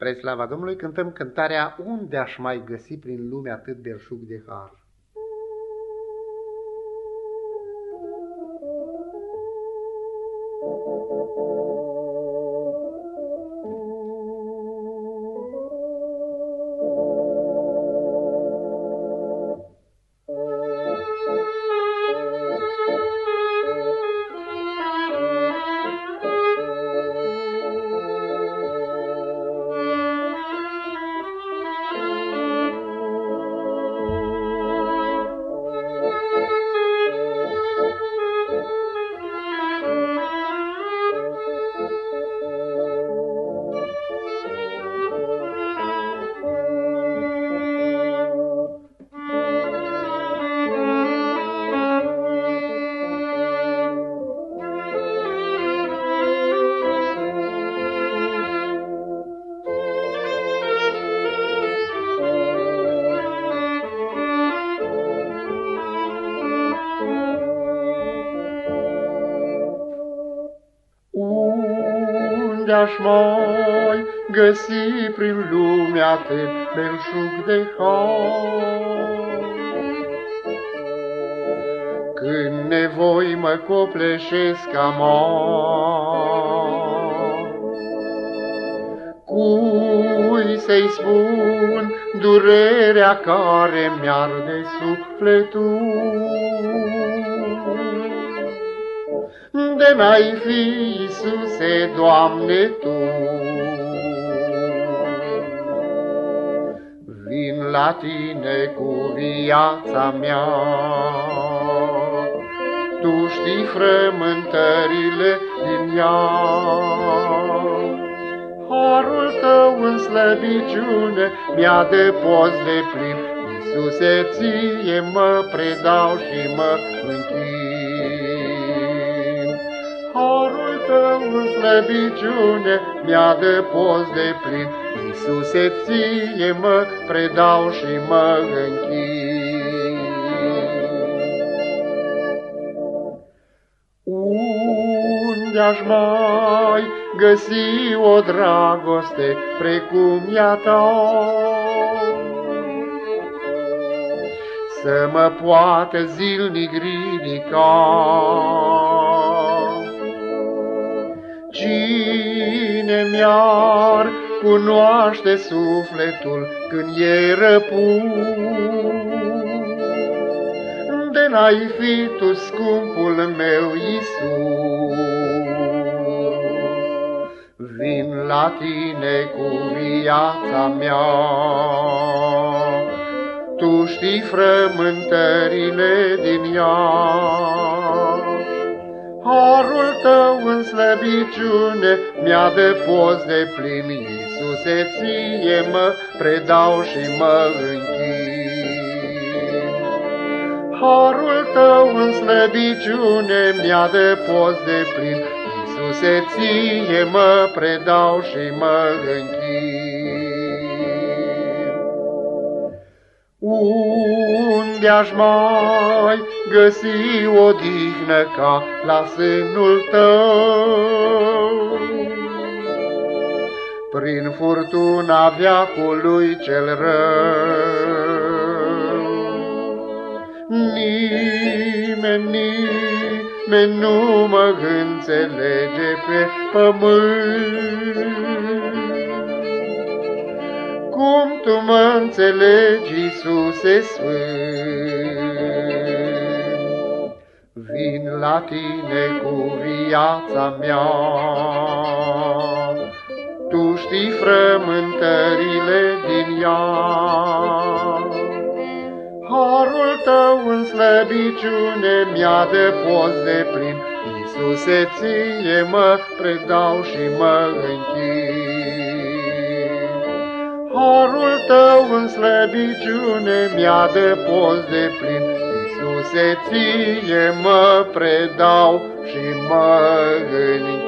Spre slava Domnului cântăm cântarea Unde aș mai găsi prin lume atât belșug de har? unde aș mai găsi prin lumea atât belșug de har. Când nevoi mă copleșesc amar, Cui să-i spun durerea care mi-arde sufletul? De n-ai fi, Iisuse, Doamne, Tu. Vin la Tine cu viața mea, Tu știi frământările din ea. Harul Tău în slăbiciune mi-a de post de plin, Iisuse, Ție mă predau și mă închin. Harul tău în slăbiciune mi-a de post de plin. Iisuse, ție mă predau și mă închin. Unde-aș mai găsi o dragoste precum ea ta? Să mă poată zilnic ridica Cine mi-ar cunoaște sufletul când e răpus? De n-ai fi tu scumpul meu, Iisus. Vin la tine cu viața mea, Tu știi frământările din ea. Harul tău în slăbiciune mi-a de fost de plin, Iisuse, ție mă predau și mă închin. Harul tău în slăbiciune mi-a de fost de plin, Iisuse, ție mă predau și mă închin. Unde aș mai găsi o dignă ca la sânul tău? Prin furtuna viacului cel rău. Nimeni, nimeni nu mă înțelege pe pământ, cum tu mă înțelegi, Iisuse Sfânt. Vin la tine cu viața mea, tu știi frământările din ea. Harul tău în slăbiciune mi-a de post de plin, Iisuse, ție mă predau și mă închin. Harul tău în slăbiciune mi-a de post de plin. Iisuse, ție mă predau și mă închin.